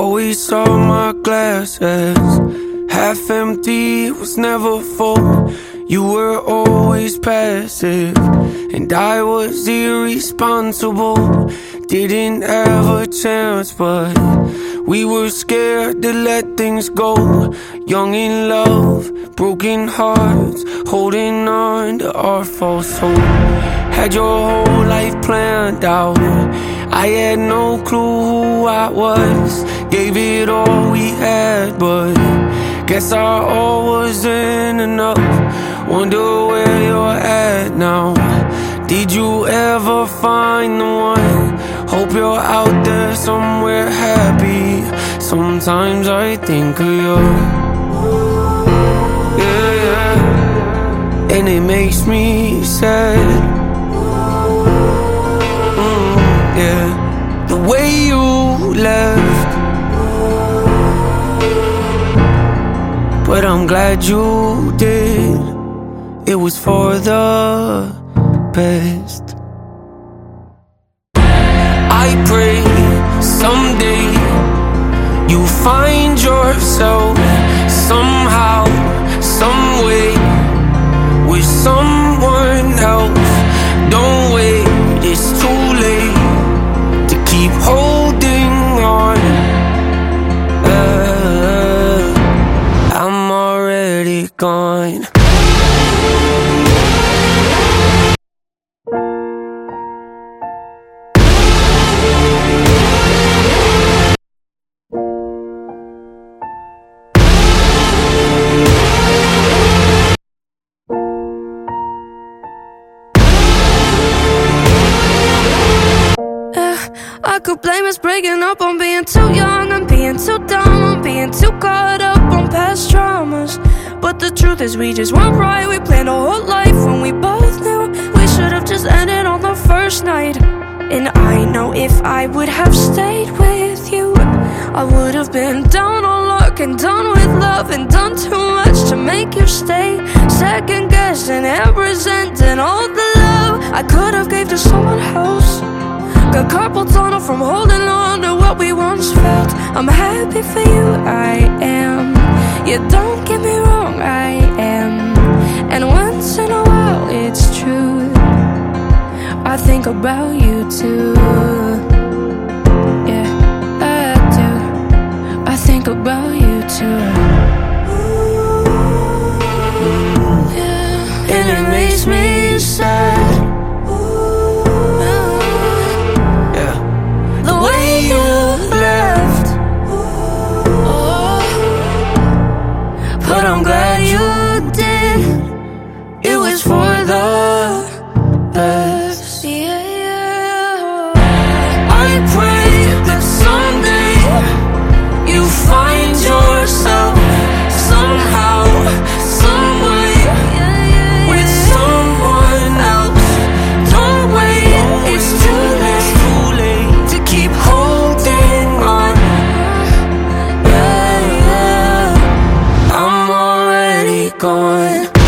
Oh, always saw my glasses half empty, was never full. You were always passive, and I was irresponsible. Didn't have a chance, but we were scared to let things go. Young in love, broken hearts, holding on to our false hope. Had your whole life planned out. I had no clue who I was. Gave it all we had, but guess our all wasn't enough. Wonder where you're at now. Did you ever find the one? Hope you're out there somewhere happy. Sometimes I think of you. Yeah, yeah. And it makes me sad. Mm, yeah. The way you left. But I'm glad you did. It was for the best. I pray someday you find yourself somehow, some way with someone gone. Eh, I could blame us breaking up on being too young and being too dumb, on being too caught up on past traumas. But the truth is, we just weren't right. We planned a whole life when we both knew we should have just ended on the first night. And I know if I would have stayed with you, I would have been down on luck and done with love and done too much to make you stay. Second guessing and resenting all the love I could have gave to someone else. Got carpal tunnel from holding on to what we once felt. I'm happy for you, I am. Yeah, don't get me wrong, about you too. Yeah, I do. I think about you too. Ooh, yeah. And it makes me sad. Yeah. The way you left. Oh. But I'm glad you did. It was for. one.